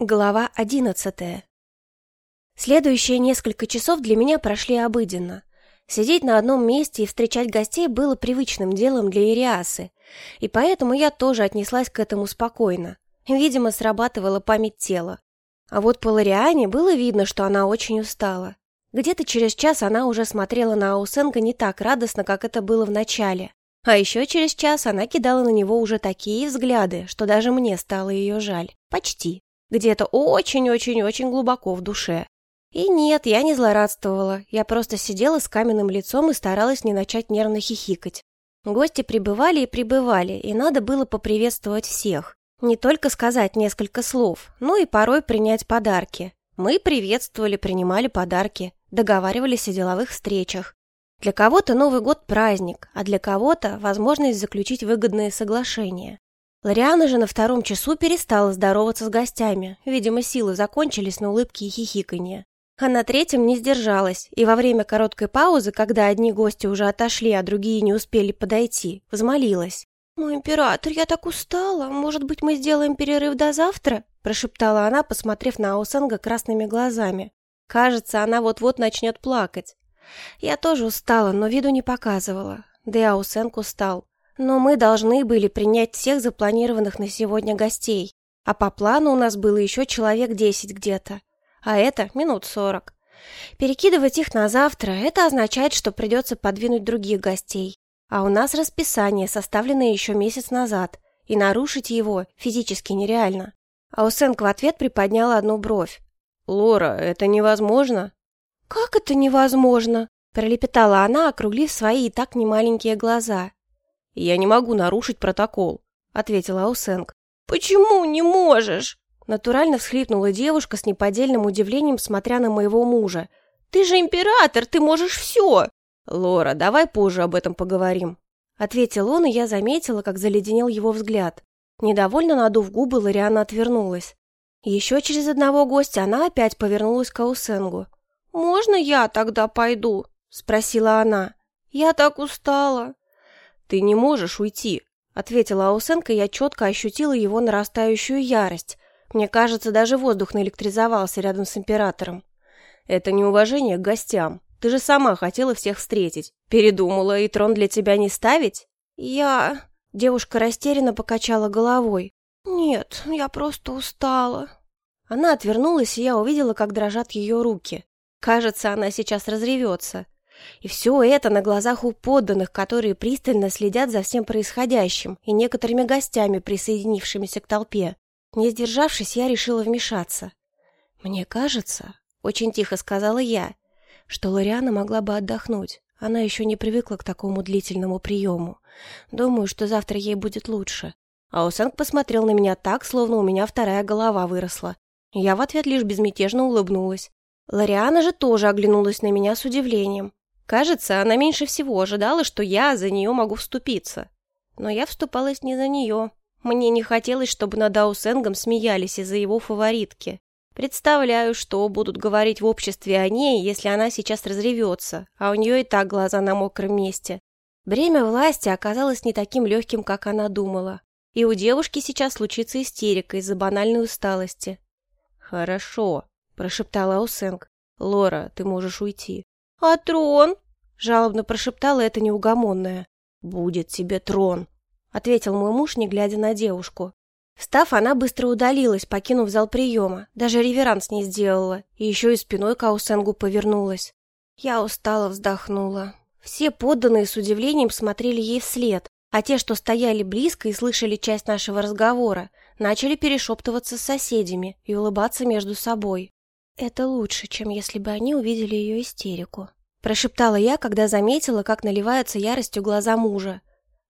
Глава одиннадцатая. Следующие несколько часов для меня прошли обыденно. Сидеть на одном месте и встречать гостей было привычным делом для Ириасы, и поэтому я тоже отнеслась к этому спокойно. Видимо, срабатывала память тела. А вот по Лориане было видно, что она очень устала. Где-то через час она уже смотрела на Аусенга не так радостно, как это было в начале. А еще через час она кидала на него уже такие взгляды, что даже мне стало ее жаль. Почти где-то очень-очень-очень глубоко в душе. И нет, я не злорадствовала, я просто сидела с каменным лицом и старалась не начать нервно хихикать. Гости прибывали и прибывали, и надо было поприветствовать всех. Не только сказать несколько слов, но и порой принять подарки. Мы приветствовали, принимали подарки, договаривались о деловых встречах. Для кого-то Новый год – праздник, а для кого-то – возможность заключить выгодные соглашения. Лориана же на втором часу перестала здороваться с гостями. Видимо, силы закончились на улыбки и хихиканье. А на третьем не сдержалась, и во время короткой паузы, когда одни гости уже отошли, а другие не успели подойти, взмолилась. «Мой император, я так устала. Может быть, мы сделаем перерыв до завтра?» прошептала она, посмотрев на Аусенга красными глазами. Кажется, она вот-вот начнет плакать. Я тоже устала, но виду не показывала. Да и Аусенг устал. Но мы должны были принять всех запланированных на сегодня гостей. А по плану у нас было еще человек десять где-то. А это минут сорок. Перекидывать их на завтра – это означает, что придется подвинуть других гостей. А у нас расписание, составленное еще месяц назад, и нарушить его физически нереально. А Усенк в ответ приподняла одну бровь. «Лора, это невозможно?» «Как это невозможно?» – пролепетала она, округлив свои и так немаленькие глаза. «Я не могу нарушить протокол», — ответила Аусенг. «Почему не можешь?» Натурально всхлипнула девушка с неподдельным удивлением, смотря на моего мужа. «Ты же император, ты можешь все!» «Лора, давай позже об этом поговорим», — ответил он, и я заметила, как заледенел его взгляд. Недовольно надув губы, Лориана отвернулась. Еще через одного гостя она опять повернулась к Аусенгу. «Можно я тогда пойду?» — спросила она. «Я так устала». «Ты не можешь уйти», — ответила Аусенко, и я четко ощутила его нарастающую ярость. Мне кажется, даже воздух наэлектризовался рядом с императором. «Это неуважение к гостям. Ты же сама хотела всех встретить. Передумала, и трон для тебя не ставить?» «Я...» Девушка растерянно покачала головой. «Нет, я просто устала». Она отвернулась, и я увидела, как дрожат ее руки. Кажется, она сейчас разревется. И все это на глазах у подданных, которые пристально следят за всем происходящим и некоторыми гостями, присоединившимися к толпе. Не сдержавшись, я решила вмешаться. «Мне кажется», — очень тихо сказала я, что Лориана могла бы отдохнуть. Она еще не привыкла к такому длительному приему. Думаю, что завтра ей будет лучше. А Усенг посмотрел на меня так, словно у меня вторая голова выросла. Я в ответ лишь безмятежно улыбнулась. Лориана же тоже оглянулась на меня с удивлением. Кажется, она меньше всего ожидала, что я за нее могу вступиться. Но я вступалась не за нее. Мне не хотелось, чтобы над Аусенгом смеялись из-за его фаворитки. Представляю, что будут говорить в обществе о ней, если она сейчас разревется, а у нее и так глаза на мокром месте. Бремя власти оказалось не таким легким, как она думала. И у девушки сейчас случится истерика из-за банальной усталости. «Хорошо», – прошептала Аусенг. «Лора, ты можешь уйти». «А трон?» — жалобно прошептала эта неугомонная. «Будет тебе трон», — ответил мой муж, не глядя на девушку. Встав, она быстро удалилась, покинув зал приема. Даже реверанс не сделала, и еще и спиной к Аусенгу повернулась. Я устало вздохнула. Все подданные с удивлением смотрели ей вслед, а те, что стояли близко и слышали часть нашего разговора, начали перешептываться с соседями и улыбаться между собой. «Это лучше, чем если бы они увидели ее истерику», – прошептала я, когда заметила, как наливаются яростью глаза мужа.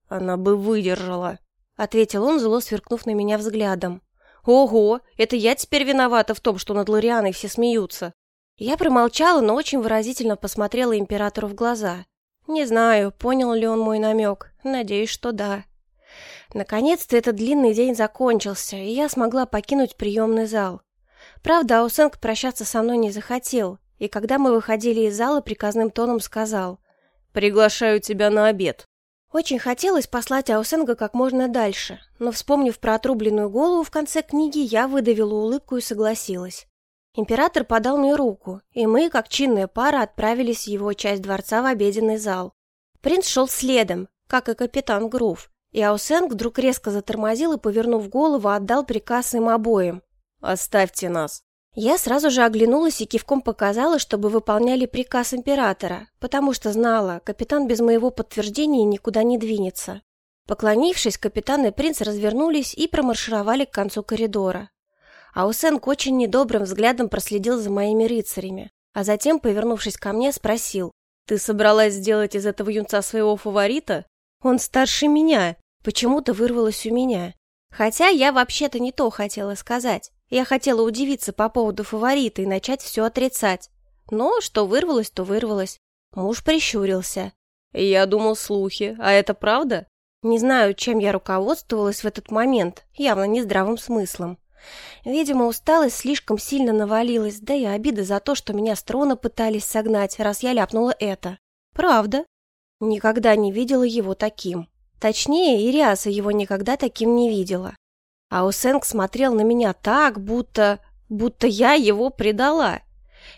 «Она бы выдержала», – ответил он, зло сверкнув на меня взглядом. «Ого, это я теперь виновата в том, что над Лорианой все смеются». Я промолчала, но очень выразительно посмотрела императору в глаза. Не знаю, понял ли он мой намек. Надеюсь, что да. Наконец-то этот длинный день закончился, и я смогла покинуть приемный зал. Правда, Аусенг прощаться со мной не захотел, и когда мы выходили из зала, приказным тоном сказал «Приглашаю тебя на обед». Очень хотелось послать Аусенга как можно дальше, но, вспомнив про отрубленную голову в конце книги, я выдавила улыбку и согласилась. Император подал мне руку, и мы, как чинная пара, отправились в его часть дворца в обеденный зал. Принц шел следом, как и капитан Грув, и Аусенг вдруг резко затормозил и, повернув голову, отдал приказ им обоим. «Оставьте нас!» Я сразу же оглянулась и кивком показала, чтобы выполняли приказ императора, потому что знала, капитан без моего подтверждения никуда не двинется. Поклонившись, капитан и принц развернулись и промаршировали к концу коридора. Аусенк очень недобрым взглядом проследил за моими рыцарями, а затем, повернувшись ко мне, спросил, «Ты собралась сделать из этого юнца своего фаворита? Он старше меня!» Почему-то вырвалось у меня. Хотя я вообще-то не то хотела сказать. Я хотела удивиться по поводу фаворита и начать все отрицать. Но что вырвалось, то вырвалось. Муж прищурился. «Я думал слухи, а это правда?» Не знаю, чем я руководствовалась в этот момент, явно не здравым смыслом. Видимо, усталость слишком сильно навалилась, да и обида за то, что меня с трона пытались согнать, раз я ляпнула это. Правда. Никогда не видела его таким. Точнее, Ириаса его никогда таким не видела. А Усенг смотрел на меня так, будто... будто я его предала.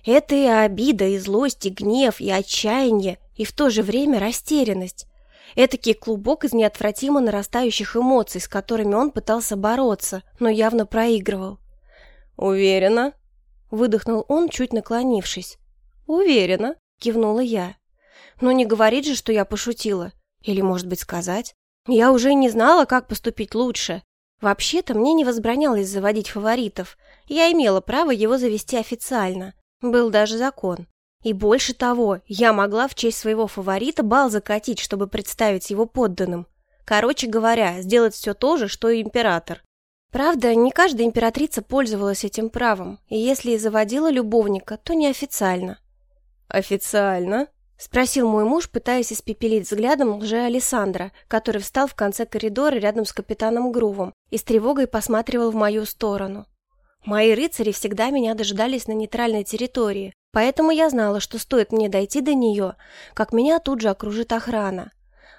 Это и обида, и злость, и гнев, и отчаяние, и в то же время растерянность. Этакий клубок из неотвратимо нарастающих эмоций, с которыми он пытался бороться, но явно проигрывал. «Уверена?» — выдохнул он, чуть наклонившись. «Уверена», — кивнула я. «Но не говорит же, что я пошутила. Или, может быть, сказать? Я уже не знала, как поступить лучше. Вообще-то мне не возбранялось заводить фаворитов. Я имела право его завести официально. Был даже закон. И больше того, я могла в честь своего фаворита бал закатить, чтобы представить его подданным. Короче говоря, сделать все то же, что и император. Правда, не каждая императрица пользовалась этим правом, и если и заводила любовника, то неофициально. «Официально?» — спросил мой муж, пытаясь испепелить взглядом лже Александра, который встал в конце коридора рядом с капитаном Грувом и с тревогой посматривал в мою сторону. Мои рыцари всегда меня дожидались на нейтральной территории, поэтому я знала, что стоит мне дойти до нее, как меня тут же окружит охрана.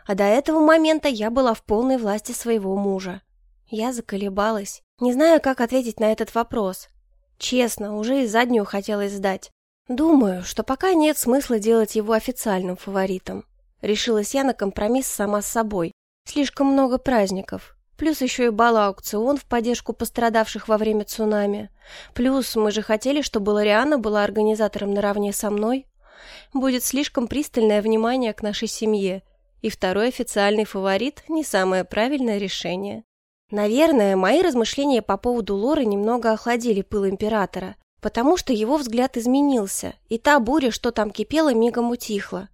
А до этого момента я была в полной власти своего мужа. Я заколебалась, не знаю, как ответить на этот вопрос. Честно, уже и заднюю хотелось сдать. Думаю, что пока нет смысла делать его официальным фаворитом. Решилась я на компромисс сама с собой. Слишком много праздников. Плюс еще и бал-аукцион в поддержку пострадавших во время цунами. Плюс мы же хотели, чтобы Лориана была организатором наравне со мной. Будет слишком пристальное внимание к нашей семье. И второй официальный фаворит – не самое правильное решение. Наверное, мои размышления по поводу Лоры немного охладили пыл императора, потому что его взгляд изменился, и та буря, что там кипела, мигом утихла.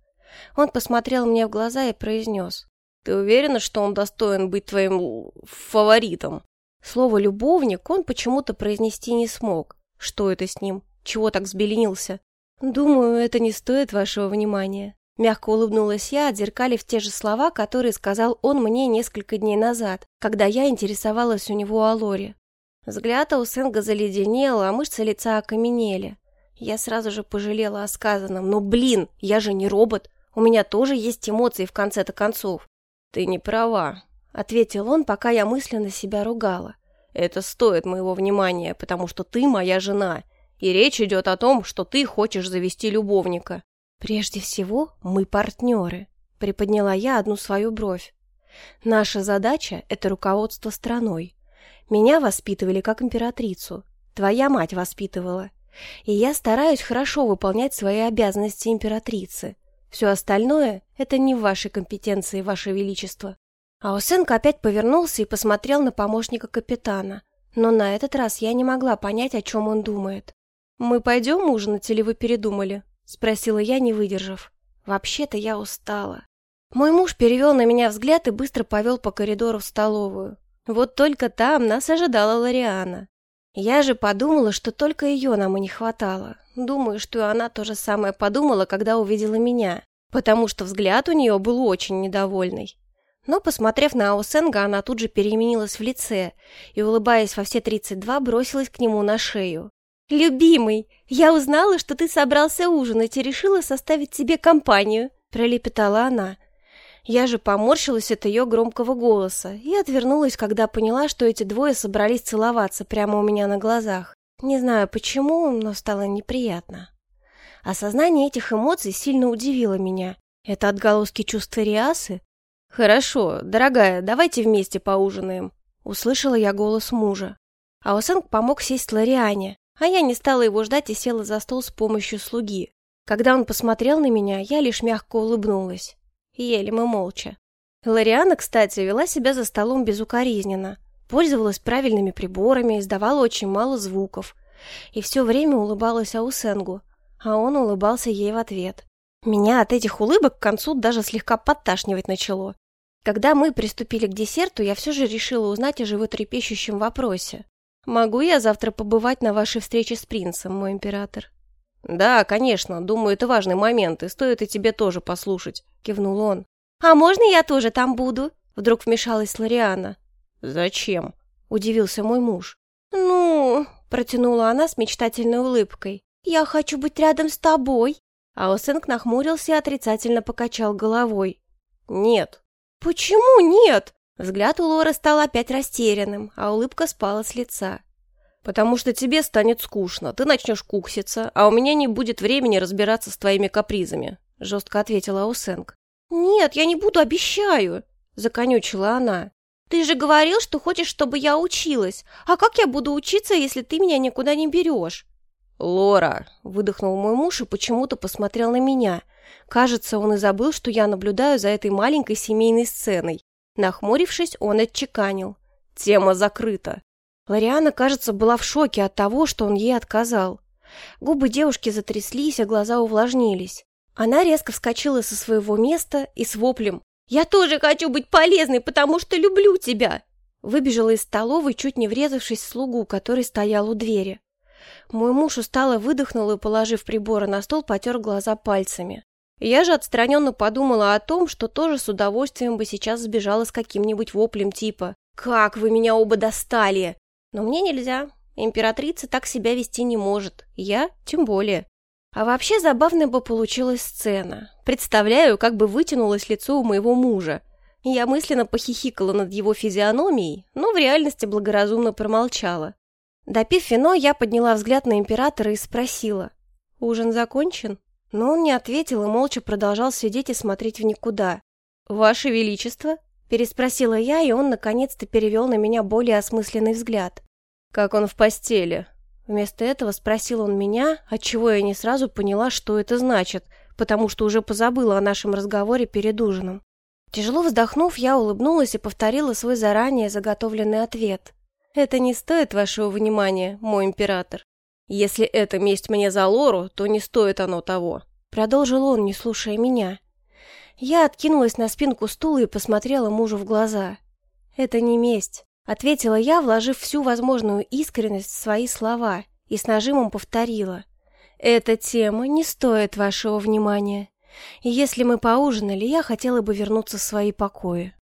Он посмотрел мне в глаза и произнес. «Ты уверена, что он достоин быть твоим фаворитом?» Слово «любовник» он почему-то произнести не смог. Что это с ним? Чего так взбеленился? «Думаю, это не стоит вашего внимания». Мягко улыбнулась я, отзеркалив те же слова, которые сказал он мне несколько дней назад, когда я интересовалась у него о Лоре. Взгляд у Сенга заледенел, а мышцы лица окаменели. Я сразу же пожалела о сказанном. «Ну, блин, я же не робот. У меня тоже есть эмоции в конце-то концов». «Ты не права», — ответил он, пока я мысленно себя ругала. «Это стоит моего внимания, потому что ты моя жена, и речь идет о том, что ты хочешь завести любовника». «Прежде всего, мы партнеры», — приподняла я одну свою бровь. «Наша задача — это руководство страной. Меня воспитывали как императрицу. Твоя мать воспитывала. И я стараюсь хорошо выполнять свои обязанности императрицы. Все остальное — это не в вашей компетенции, ваше величество». Аусенко опять повернулся и посмотрел на помощника капитана. Но на этот раз я не могла понять, о чем он думает. «Мы пойдем ужинать или вы передумали?» — спросила я, не выдержав. «Вообще-то я устала». Мой муж перевел на меня взгляд и быстро повел по коридору в столовую. Вот только там нас ожидала Лориана. Я же подумала, что только ее нам и не хватало. Думаю, что и она то же самое подумала, когда увидела меня, потому что взгляд у нее был очень недовольный. Но, посмотрев на Аусенга, она тут же переменилась в лице и, улыбаясь во все тридцать два, бросилась к нему на шею. «Любимый, я узнала, что ты собрался ужинать и решила составить себе компанию», – пролепетала она. Я же поморщилась от ее громкого голоса и отвернулась, когда поняла, что эти двое собрались целоваться прямо у меня на глазах. Не знаю почему, но стало неприятно. Осознание этих эмоций сильно удивило меня. Это отголоски чувства Риасы? «Хорошо, дорогая, давайте вместе поужинаем», — услышала я голос мужа. Аусенг помог сесть Лориане, а я не стала его ждать и села за стол с помощью слуги. Когда он посмотрел на меня, я лишь мягко улыбнулась. Ели мы молча. Лориана, кстати, вела себя за столом безукоризненно. Пользовалась правильными приборами, издавала очень мало звуков. И все время улыбалась Аусенгу, а он улыбался ей в ответ. Меня от этих улыбок к концу даже слегка подташнивать начало. Когда мы приступили к десерту, я все же решила узнать о животрепещущем вопросе. «Могу я завтра побывать на вашей встрече с принцем, мой император?» «Да, конечно. Думаю, это важный момент, и стоит и тебе тоже послушать», — кивнул он. «А можно я тоже там буду?» Вдруг вмешалась Лориана. «Зачем?» — удивился мой муж. «Ну...» — протянула она с мечтательной улыбкой. «Я хочу быть рядом с тобой». А Осенк нахмурился и отрицательно покачал головой. «Нет». «Почему нет?» Взгляд у Лоры стал опять растерянным, а улыбка спала с лица. «Потому что тебе станет скучно, ты начнешь кукситься, а у меня не будет времени разбираться с твоими капризами», — жестко ответила Аусенг. «Нет, я не буду, обещаю», — законючила она. «Ты же говорил, что хочешь, чтобы я училась. А как я буду учиться, если ты меня никуда не берешь?» «Лора!» — выдохнул мой муж и почему-то посмотрел на меня. Кажется, он и забыл, что я наблюдаю за этой маленькой семейной сценой. Нахмурившись, он отчеканил. «Тема закрыта. Лориана, кажется, была в шоке от того, что он ей отказал. Губы девушки затряслись, а глаза увлажнились. Она резко вскочила со своего места и с воплем «Я тоже хочу быть полезной, потому что люблю тебя!» Выбежала из столовой, чуть не врезавшись в слугу, который стоял у двери. Мой муж устало выдохнул и, положив приборы на стол, потер глаза пальцами. Я же отстраненно подумала о том, что тоже с удовольствием бы сейчас сбежала с каким-нибудь воплем типа «Как вы меня оба достали!» Но мне нельзя. Императрица так себя вести не может. Я тем более. А вообще забавная бы получилась сцена. Представляю, как бы вытянулось лицо у моего мужа. Я мысленно похихикала над его физиономией, но в реальности благоразумно промолчала. Допив вино, я подняла взгляд на императора и спросила. «Ужин закончен?» Но он не ответил и молча продолжал сидеть и смотреть в никуда. «Ваше Величество?» Переспросила я, и он наконец-то перевел на меня более осмысленный взгляд. «Как он в постели?» Вместо этого спросил он меня, отчего я не сразу поняла, что это значит, потому что уже позабыла о нашем разговоре перед ужином. Тяжело вздохнув, я улыбнулась и повторила свой заранее заготовленный ответ. «Это не стоит вашего внимания, мой император. Если это месть мне за Лору, то не стоит оно того», — продолжил он, не слушая меня. Я откинулась на спинку стула и посмотрела мужу в глаза. «Это не месть», — ответила я, вложив всю возможную искренность в свои слова, и с нажимом повторила. «Эта тема не стоит вашего внимания. И если мы поужинали, я хотела бы вернуться в свои покои».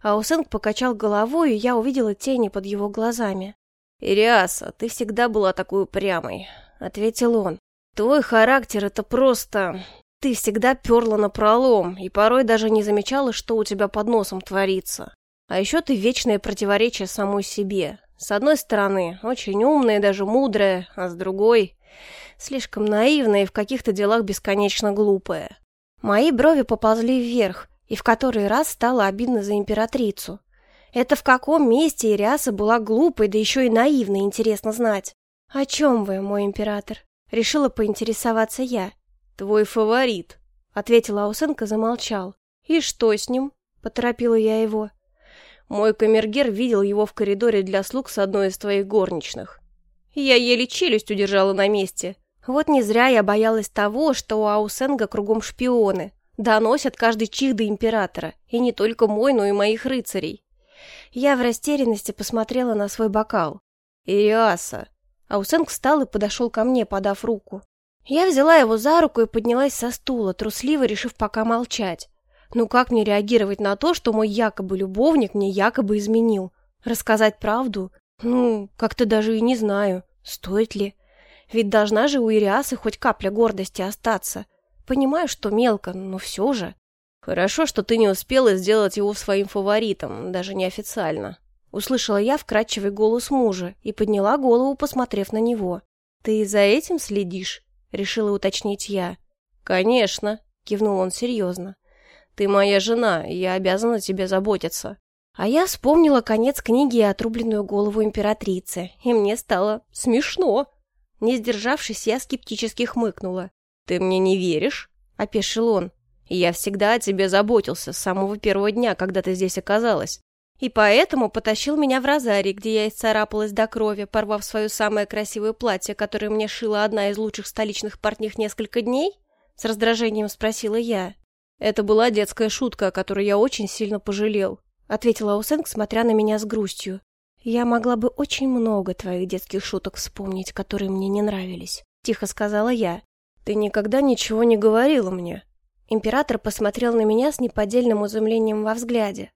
Аусенг покачал головой, и я увидела тени под его глазами. «Ириаса, ты всегда была такой упрямой», — ответил он. «Твой характер — это просто... Ты всегда перла на пролом и порой даже не замечала, что у тебя под носом творится. А еще ты вечное противоречие самой себе. С одной стороны, очень умная и даже мудрая, а с другой — слишком наивная и в каких-то делах бесконечно глупая. Мои брови поползли вверх, и в который раз стало обидно за императрицу. Это в каком месте Ириаса была глупой, да еще и наивной, интересно знать. «О чем вы, мой император?» Решила поинтересоваться я. «Твой фаворит», — ответил Аусенко, замолчал. «И что с ним?» — поторопила я его. «Мой камергер видел его в коридоре для слуг с одной из твоих горничных. Я еле челюсть удержала на месте. Вот не зря я боялась того, что у Аусенга кругом шпионы. Доносят каждый чих до императора, и не только мой, но и моих рыцарей. Я в растерянности посмотрела на свой бокал. «Ириаса!» Аусенг встал и подошел ко мне, подав руку. Я взяла его за руку и поднялась со стула, трусливо решив пока молчать. Ну как мне реагировать на то, что мой якобы любовник мне якобы изменил? Рассказать правду? Ну, как-то даже и не знаю, стоит ли. Ведь должна же у Ириасы хоть капля гордости остаться. Понимаю, что мелко, но все же. Хорошо, что ты не успела сделать его своим фаворитом, даже неофициально. Услышала я вкрадчивый голос мужа и подняла голову, посмотрев на него. «Ты за этим следишь?» — решила уточнить я. «Конечно», — кивнул он серьезно. «Ты моя жена, и я обязана тебе заботиться». А я вспомнила конец книги и отрубленную голову императрицы, и мне стало смешно. Не сдержавшись, я скептически хмыкнула. «Ты мне не веришь?» — опешил он. «Я всегда о тебе заботился с самого первого дня, когда ты здесь оказалась. И поэтому потащил меня в розарий, где я исцарапалась до крови, порвав свое самое красивое платье, которое мне шила одна из лучших столичных портних несколько дней?» С раздражением спросила я. Это была детская шутка, о которой я очень сильно пожалел ответила Аусенг, смотря на меня с грустью. «Я могла бы очень много твоих детских шуток вспомнить, которые мне не нравились», — тихо сказала я. «Ты никогда ничего не говорила мне». Император посмотрел на меня с неподдельным изумлением во взгляде.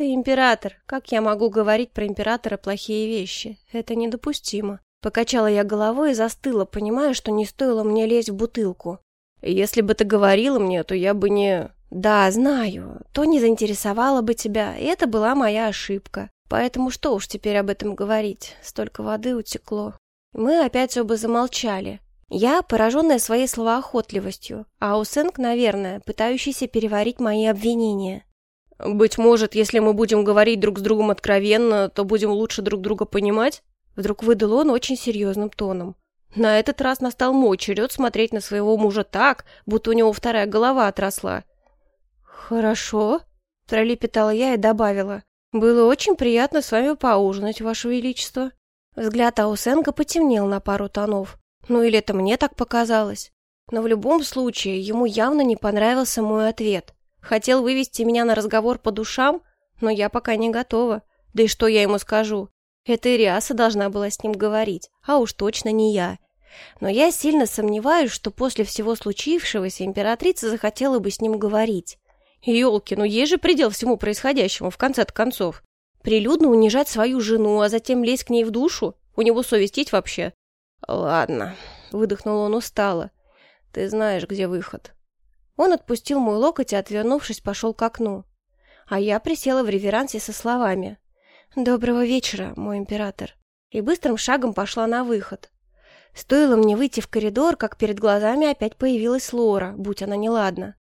«Ты император. Как я могу говорить про императора плохие вещи? Это недопустимо». Покачала я головой и застыла, понимая, что не стоило мне лезть в бутылку. «Если бы ты говорила мне, то я бы не...» «Да, знаю. То не заинтересовало бы тебя, и это была моя ошибка. Поэтому что уж теперь об этом говорить? Столько воды утекло». Мы опять оба замолчали. Я, пораженная своей словоохотливостью, а Усенк, наверное, пытающийся переварить мои обвинения. «Быть может, если мы будем говорить друг с другом откровенно, то будем лучше друг друга понимать?» Вдруг выдал он очень серьезным тоном. На этот раз настал мой черед смотреть на своего мужа так, будто у него вторая голова отросла. «Хорошо», — пролепетала я и добавила. «Было очень приятно с вами поужинать, Ваше Величество». Взгляд Аусенга потемнел на пару тонов. Ну или это мне так показалось. Но в любом случае, ему явно не понравился мой ответ. Хотел вывести меня на разговор по душам, но я пока не готова. Да и что я ему скажу? Это Ириаса должна была с ним говорить, а уж точно не я. Но я сильно сомневаюсь, что после всего случившегося императрица захотела бы с ним говорить. Ёлки, ну есть же предел всему происходящему, в конце-то концов. Прилюдно унижать свою жену, а затем лезть к ней в душу? У него совесть есть вообще? Ладно, выдохнул он устало. Ты знаешь, где выход. Он отпустил мой локоть и, отвернувшись, пошел к окну. А я присела в реверансе со словами. «Доброго вечера, мой император». И быстрым шагом пошла на выход. Стоило мне выйти в коридор, как перед глазами опять появилась Лора, будь она неладна.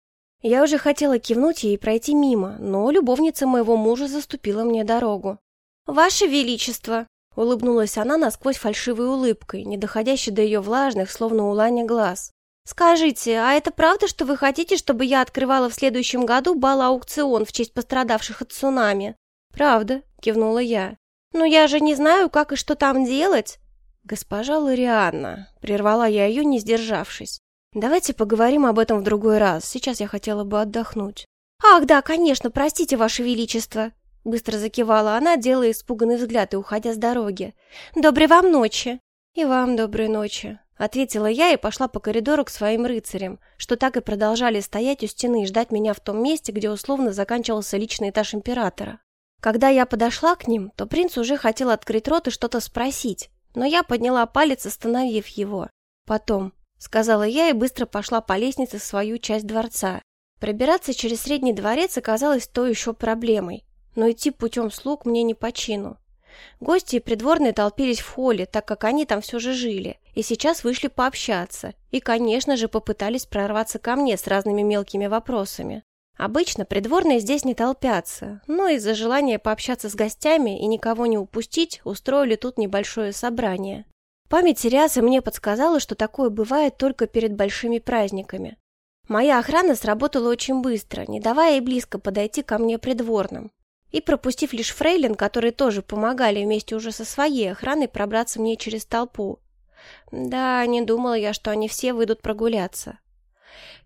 Я уже хотела кивнуть ей и пройти мимо, но любовница моего мужа заступила мне дорогу. «Ваше Величество!» — улыбнулась она насквозь фальшивой улыбкой, не доходящей до ее влажных, словно у Лани, глаз. «Скажите, а это правда, что вы хотите, чтобы я открывала в следующем году бал-аукцион в честь пострадавших от цунами?» «Правда», — кивнула я. «Но я же не знаю, как и что там делать». «Госпожа Лорианна», — прервала я ее, не сдержавшись. Давайте поговорим об этом в другой раз. Сейчас я хотела бы отдохнуть. Ах, да, конечно, простите, ваше величество, быстро закивала она, делая испуганный взгляд и уходя с дороги. Доброй вам ночи. И вам доброй ночи, ответила я и пошла по коридору к своим рыцарям, что так и продолжали стоять у стены и ждать меня в том месте, где условно заканчивался личный этаж императора. Когда я подошла к ним, то принц уже хотел открыть рот и что-то спросить, но я подняла палец, остановив его. Потом, сказала я и быстро пошла по лестнице в свою часть дворца. Пробираться через средний дворец оказалось то еще проблемой, но идти путем слуг мне не по чину. Гости и придворные толпились в холле, так как они там все же жили, и сейчас вышли пообщаться, и, конечно же, попытались прорваться ко мне с разными мелкими вопросами. Обычно придворные здесь не толпятся, но из-за желания пообщаться с гостями и никого не упустить, устроили тут небольшое собрание. Память Сириаса мне подсказала, что такое бывает только перед большими праздниками. Моя охрана сработала очень быстро, не давая и близко подойти ко мне придворным. И пропустив лишь фрейлин, которые тоже помогали вместе уже со своей охраной пробраться мне через толпу. Да, не думала я, что они все выйдут прогуляться.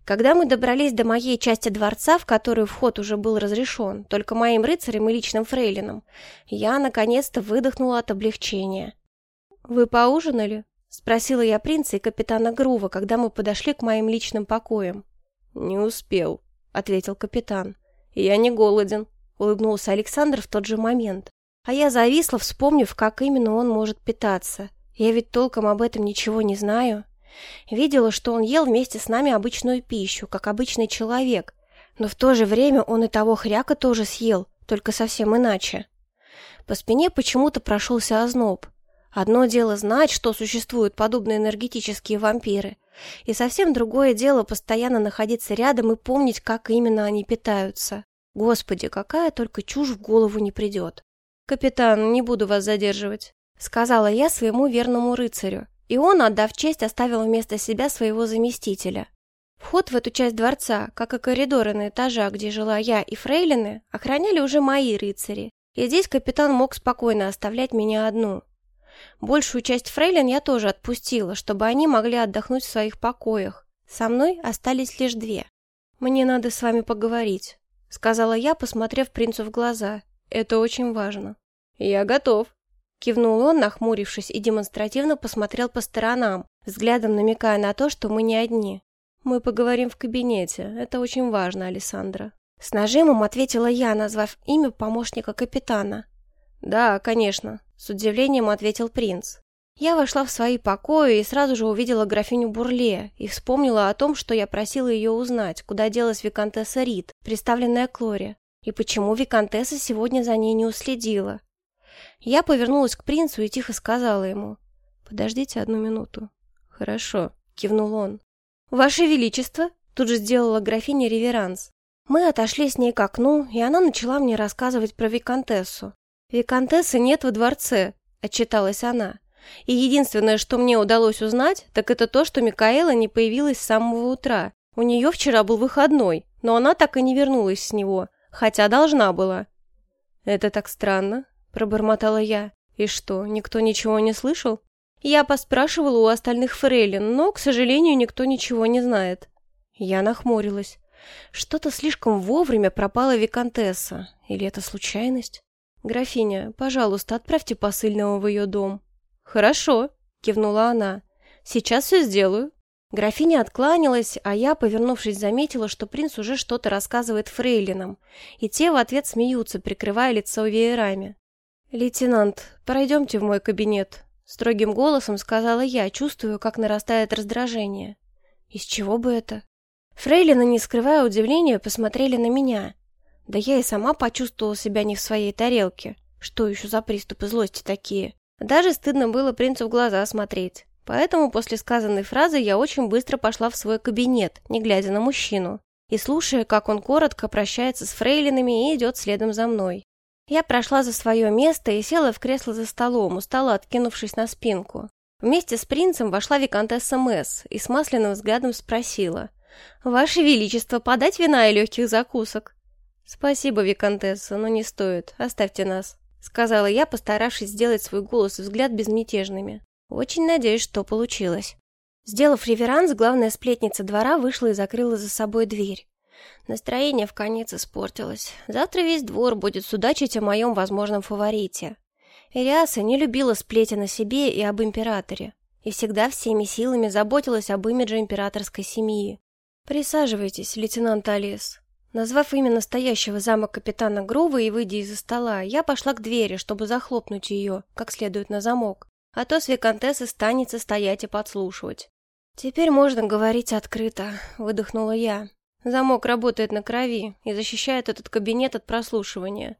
Когда мы добрались до моей части дворца, в которую вход уже был разрешен, только моим рыцарям и личным фрейлинам, я наконец-то выдохнула от облегчения. «Вы поужинали?» — спросила я принца и капитана Грува, когда мы подошли к моим личным покоям. «Не успел», — ответил капитан. «Я не голоден», — улыбнулся Александр в тот же момент. А я зависла, вспомнив, как именно он может питаться. Я ведь толком об этом ничего не знаю. Видела, что он ел вместе с нами обычную пищу, как обычный человек, Но в то же время он и того хряка тоже съел, только совсем иначе. По спине почему-то прошелся озноб. Одно дело знать, что существуют подобные энергетические вампиры, и совсем другое дело постоянно находиться рядом и помнить, как именно они питаются. Господи, какая только чушь в голову не придет. «Капитан, не буду вас задерживать», — сказала я своему верному рыцарю, и он, отдав честь, оставил вместо себя своего заместителя. Вход в эту часть дворца, как и коридоры на этажах, где жила я и фрейлины, охраняли уже мои рыцари, и здесь капитан мог спокойно оставлять меня одну. Большую часть фрейлин я тоже отпустила, чтобы они могли отдохнуть в своих покоях. Со мной остались лишь две. «Мне надо с вами поговорить», — сказала я, посмотрев принцу в глаза. «Это очень важно». «Я готов», — кивнул он, нахмурившись, и демонстративно посмотрел по сторонам, взглядом намекая на то, что мы не одни. «Мы поговорим в кабинете. Это очень важно, Александра». С нажимом ответила я, назвав имя помощника капитана. «Да, конечно», — с удивлением ответил принц. Я вошла в свои покои и сразу же увидела графиню Бурле и вспомнила о том, что я просила ее узнать, куда делась виконтесса Рид, представленная Клоре, и почему виконтесса сегодня за ней не уследила. Я повернулась к принцу и тихо сказала ему, «Подождите одну минуту». «Хорошо», — кивнул он. «Ваше Величество!» — тут же сделала графиня реверанс. Мы отошли с ней к окну, и она начала мне рассказывать про виконтессу. «Виконтессы нет во дворце», — отчиталась она. «И единственное, что мне удалось узнать, так это то, что Микаэла не появилась с самого утра. У нее вчера был выходной, но она так и не вернулась с него, хотя должна была». «Это так странно», — пробормотала я. «И что, никто ничего не слышал?» Я поспрашивала у остальных фрейлин, но, к сожалению, никто ничего не знает. Я нахмурилась. Что-то слишком вовремя пропала виконтесса. Или это случайность? «Графиня, пожалуйста, отправьте посыльного в ее дом». «Хорошо», — кивнула она. «Сейчас все сделаю». Графиня откланялась, а я, повернувшись, заметила, что принц уже что-то рассказывает фрейлинам, и те в ответ смеются, прикрывая лицо веерами. «Лейтенант, пройдемте в мой кабинет», — строгим голосом сказала я, чувствую, как нарастает раздражение. «Из чего бы это?» Фрейлины, не скрывая удивления, посмотрели на меня. Да я и сама почувствовала себя не в своей тарелке. Что еще за приступы злости такие? Даже стыдно было принцу в глаза смотреть. Поэтому после сказанной фразы я очень быстро пошла в свой кабинет, не глядя на мужчину, и слушая, как он коротко прощается с фрейлинами и идет следом за мной. Я прошла за свое место и села в кресло за столом, устало откинувшись на спинку. Вместе с принцем вошла виконтесса Месс и с масляным взглядом спросила. «Ваше Величество, подать вина и легких закусок?» «Спасибо, виконтесса, но не стоит. Оставьте нас», — сказала я, постаравшись сделать свой голос и взгляд безмятежными. Очень надеюсь, что получилось. Сделав реверанс, главная сплетница двора вышла и закрыла за собой дверь. Настроение в конец испортилось. Завтра весь двор будет судачить о моем возможном фаворите. Ириаса не любила сплетен о себе и об императоре, и всегда всеми силами заботилась об имидже императорской семьи. «Присаживайтесь, лейтенант Алис», Назвав имя настоящего замок капитана Грова и выйдя из-за стола, я пошла к двери, чтобы захлопнуть ее, как следует на замок. А то с виконтессы станется стоять и подслушивать. «Теперь можно говорить открыто», — выдохнула я. «Замок работает на крови и защищает этот кабинет от прослушивания».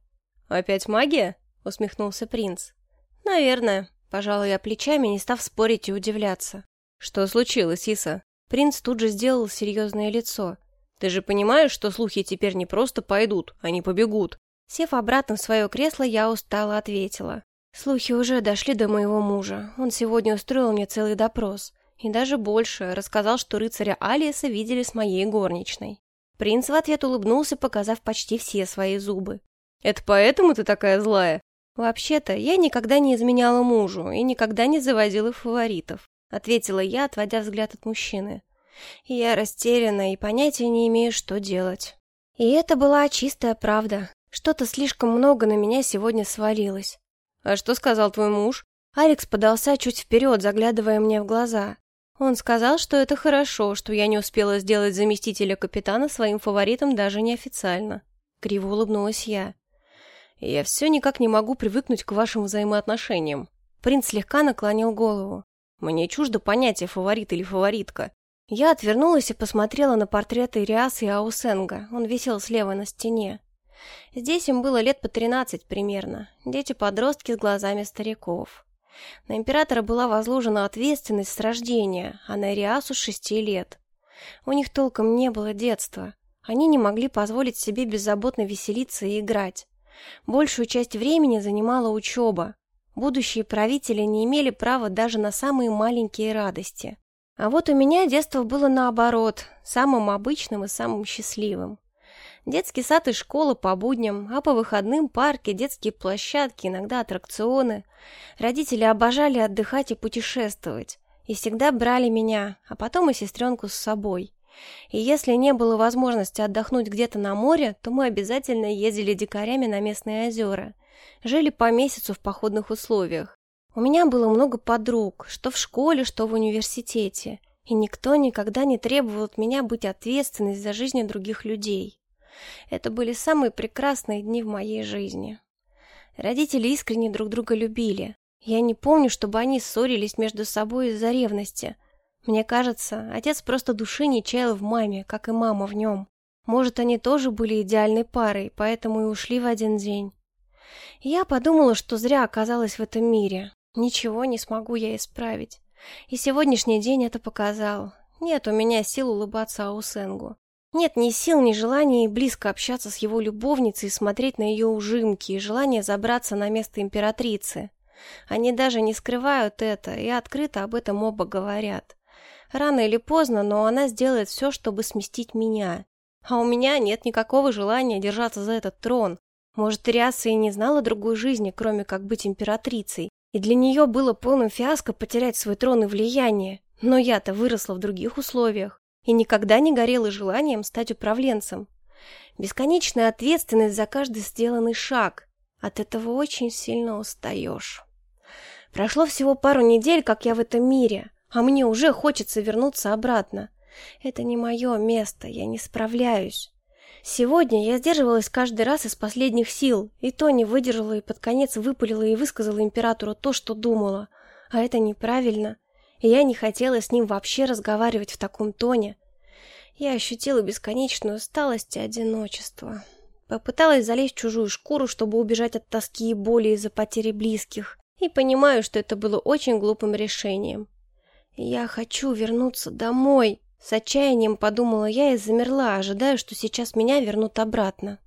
«Опять магия?» — усмехнулся принц. «Наверное», — пожалуй я плечами, не став спорить и удивляться. «Что случилось, Иса?» Принц тут же сделал серьезное лицо. Ты же понимаешь, что слухи теперь не просто пойдут, они побегут. Сев обратно в свое кресло, я устало ответила. Слухи уже дошли до моего мужа. Он сегодня устроил мне целый допрос. И даже больше, рассказал, что рыцаря Алиса видели с моей горничной. Принц в ответ улыбнулся, показав почти все свои зубы. «Это поэтому ты такая злая?» «Вообще-то, я никогда не изменяла мужу и никогда не заводила фаворитов», ответила я, отводя взгляд от мужчины. Я растеряна и понятия не имею, что делать. И это была чистая правда. Что-то слишком много на меня сегодня свалилось. «А что сказал твой муж?» Алекс подался чуть вперед, заглядывая мне в глаза. Он сказал, что это хорошо, что я не успела сделать заместителя капитана своим фаворитом даже неофициально. Криво улыбнулась я. «Я все никак не могу привыкнуть к вашим взаимоотношениям». Принц слегка наклонил голову. «Мне чуждо понятие фаворит или фаворитка. Я отвернулась и посмотрела на портреты Риаса и Аусенга. Он висел слева на стене. Здесь им было лет по тринадцать примерно. Дети-подростки с глазами стариков. На императора была возложена ответственность с рождения, а на Риасу с шести лет. У них толком не было детства. Они не могли позволить себе беззаботно веселиться и играть. Большую часть времени занимала учеба. Будущие правители не имели права даже на самые маленькие радости. А вот у меня детство было наоборот, самым обычным и самым счастливым. Детский сад и школа по будням, а по выходным парки, детские площадки, иногда аттракционы. Родители обожали отдыхать и путешествовать. И всегда брали меня, а потом и сестренку с собой. И если не было возможности отдохнуть где-то на море, то мы обязательно ездили дикарями на местные озера. Жили по месяцу в походных условиях. У меня было много подруг, что в школе, что в университете. И никто никогда не требовал от меня быть ответственной за жизнь других людей. Это были самые прекрасные дни в моей жизни. Родители искренне друг друга любили. Я не помню, чтобы они ссорились между собой из-за ревности. Мне кажется, отец просто души не чаял в маме, как и мама в нем. Может, они тоже были идеальной парой, поэтому и ушли в один день. Я подумала, что зря оказалась в этом мире. Ничего не смогу я исправить. И сегодняшний день это показал. Нет у меня сил улыбаться Аусенгу. Нет ни сил, ни желания близко общаться с его любовницей и смотреть на ее ужимки, и желания забраться на место императрицы. Они даже не скрывают это, и открыто об этом оба говорят. Рано или поздно, но она сделает все, чтобы сместить меня. А у меня нет никакого желания держаться за этот трон. Может, Риаса и не знала другой жизни, кроме как быть императрицей. И для нее было полным фиаско потерять свой трон и влияние. Но я-то выросла в других условиях и никогда не горела желанием стать управленцем. Бесконечная ответственность за каждый сделанный шаг. От этого очень сильно устаешь. Прошло всего пару недель, как я в этом мире, а мне уже хочется вернуться обратно. Это не мое место, я не справляюсь. Сегодня я сдерживалась каждый раз из последних сил, и то не выдержала и под конец выпалила и высказала императору то, что думала. А это неправильно я не хотела с ним вообще разговаривать в таком тоне. Я ощутила бесконечную усталость и одиночество. Попыталась залезть в чужую шкуру, чтобы убежать от тоски и боли из-за потери близких, и понимаю, что это было очень глупым решением. «Я хочу вернуться домой», — с отчаянием подумала я и замерла, ожидая, что сейчас меня вернут обратно.